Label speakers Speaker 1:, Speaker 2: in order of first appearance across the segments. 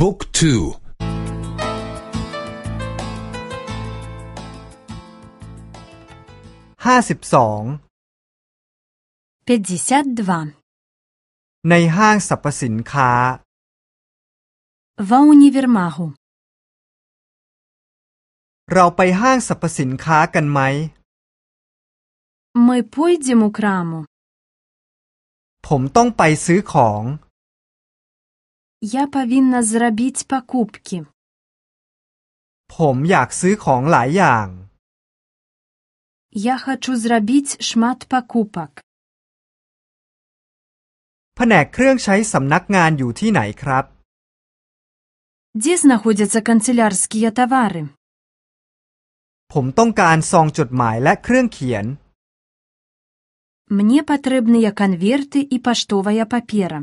Speaker 1: บุ๊กทู
Speaker 2: ห้าสิบสอง
Speaker 3: 52.
Speaker 2: ในห้างสรรพสินค้า
Speaker 3: Ва універмагу.
Speaker 2: เราไปห้างสรรพสินค้ากันไหม
Speaker 3: Ми пойдем у краму.
Speaker 2: ผมต้องไปซื้อของ
Speaker 3: Я павінна зрабіць пакупкі.
Speaker 2: ผมอยากซื้อของหลายอย่าง
Speaker 3: Я хачу зрабіць шмат пакупак.
Speaker 2: แผนกเครื่องใช้สำนักงานอยู่ที่ไหนครับ
Speaker 3: Дзе знаходзяцца канцылярскія тавары?
Speaker 2: ผมต้องการซองจดหมายและเครื่องเขียน
Speaker 3: Мне патрэбныя канверты і паштовая папера.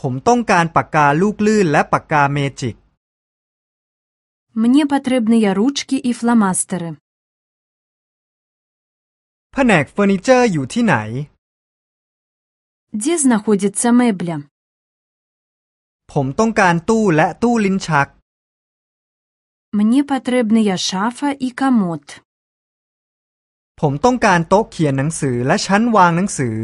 Speaker 2: ผมต้องการปากกาลูกลื่นและปากกาเมจิก
Speaker 3: Мне патрэбныя ручкі і фламастары.
Speaker 2: แผนกเฟอร์นิเจอร์อยู่ที่ไหน
Speaker 3: Дзе знаходзіцца мэбля?
Speaker 2: ผมต้องการตู้และตู้ลิ้นชัก
Speaker 3: Мне патрэбныя шафа і камод.
Speaker 2: ผมต้องการโต๊ะเขียนหนังสือและชั้นวางหนังสือ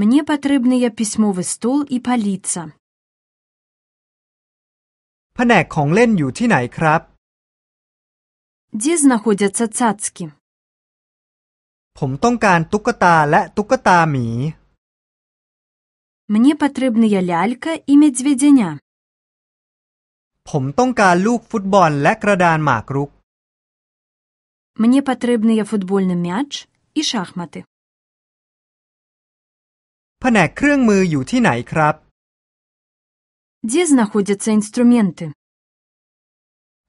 Speaker 3: Мне патрэбныя пісьмовы стол і паліца.
Speaker 2: แผนกของเล่นอยู่ที่ไหนครับ
Speaker 3: Дзе знаходзяцца цацкі?
Speaker 2: ผมต้องการตุ๊กตาและตุ๊กตาหมี
Speaker 3: Мне патрэбныя лялька і медзведзяня.
Speaker 2: ผมต้องการลูกฟุตบอลและกระดานหมากรุก
Speaker 3: Мне патрэбныя футбольны мяч і шахматы.
Speaker 2: แผนกเครื่องมืออยู่ที่ไหนครับ
Speaker 3: Дзе знаходзяцца інструменты?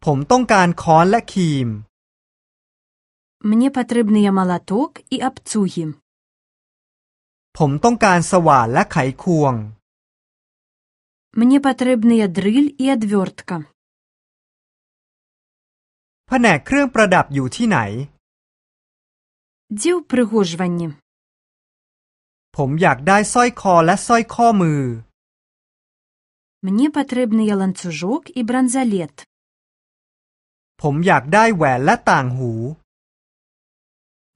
Speaker 2: ผมต้องการค้อนและครีม
Speaker 3: Мне патрэбныя малаток і абцугі.
Speaker 2: ผมต้องการสว่านและไขควง
Speaker 3: Мне патрэбныя дрыль і адвёртка.
Speaker 2: แผนกเครื่องประดับอยู่ที่ไหน
Speaker 3: Дзе ўпрыгожванні?
Speaker 2: ผมอยากได้สร้อยคอและสร้อยข้อมือ
Speaker 3: Мне патрэбныя ланцужок і бранзалет.
Speaker 2: ผมอยากได้แหวนและต่างหู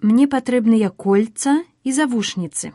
Speaker 3: Мне патрэбныя кольца і завушніцы.